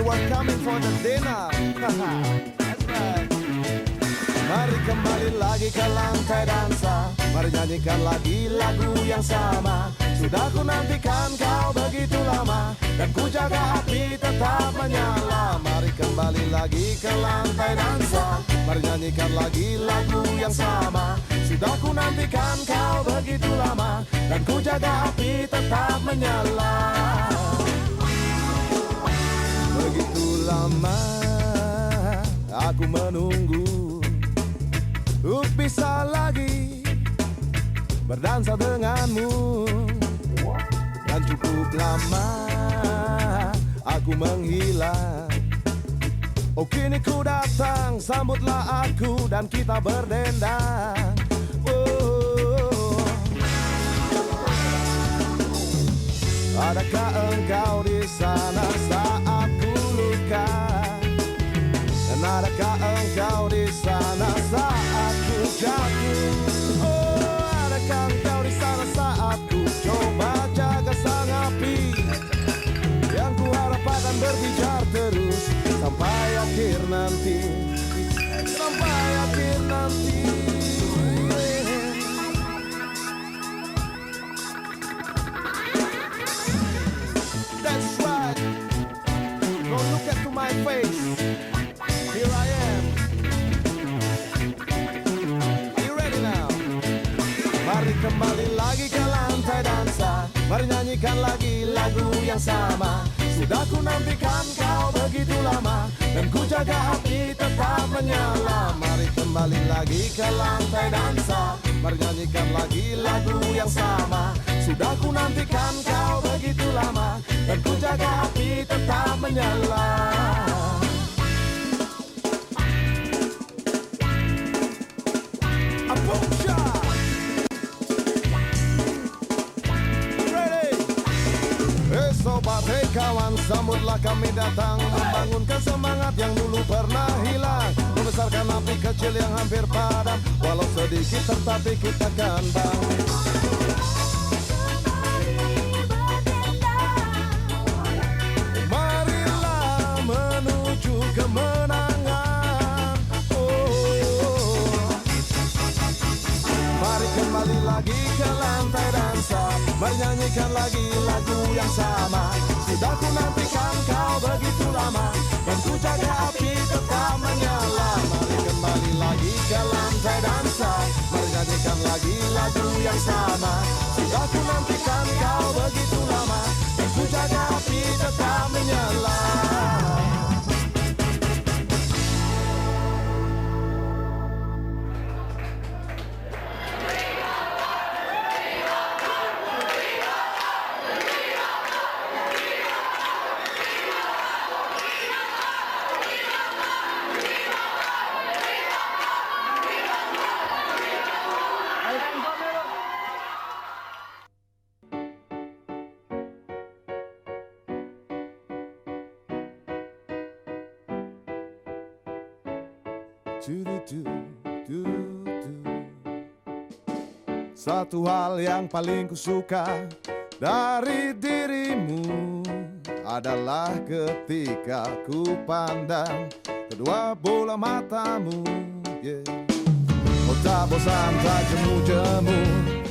was coming for the dinner. Mari kembali lagi ke lantai dansa. Mari nyanyikan lagi lagu yang sama. Sudah ku nantikan kau begitu lama. Dan ku jaga api tetap menyala. Mari kembali lagi ke lantai dansa. Mari nyanyikan lagi lagu yang sama. Sudah ku nantikan kau begitu lama. Dan ku jaga api tetap menyala aku menunggu Untuk bisa lagi berdansa denganmu Dan cukup lama aku menghilang Oh kini ku datang, sambutlah aku dan kita berdendang oh. Adakah engkau di sana saat ku luka? Dan adakah engkau di sana saat ku jatuh? Oh, adakah engkau di sana saat ku coba jaga sang api? Yang ku harap akan berbicara terus sampai akhir nanti, sampai akhir nanti. That's right. Don't look at my face. Mari kembali lagi ke lantai dansa. Mari nyanyikan lagi lagu yang sama. Sudah ku nantikan kau begitu lama. Dan ku jaga api tetap menyala. Mari kembali lagi ke lantai dansa. Mari nyanyikan lagi lagu yang sama. Sudah ku nantikan kau begitu lama. Dan ku jaga api tetap menyala sambutlah kami datang Membangunkan semangat yang dulu pernah hilang. Membesarkan api kecil yang hampir padam Walau sedikit tetapi kita kan kembali lagi ke lantai dansa. Mari nyanyikan lagi lagu yang sama. Sudah ku nantikan kau begitu lama. Dan ku jaga api tetap menyala. Mari kembali lagi ke lantai dansa. Mari nyanyikan lagi lagu yang sama. Sudah ku nantikan kau begitu lama. Dan ku jaga api tetap menyala Satu hal yang paling kusuka dari dirimu adalah ketika ku pandang kedua bola matamu. Yeah. Oh tak bosan tak jemu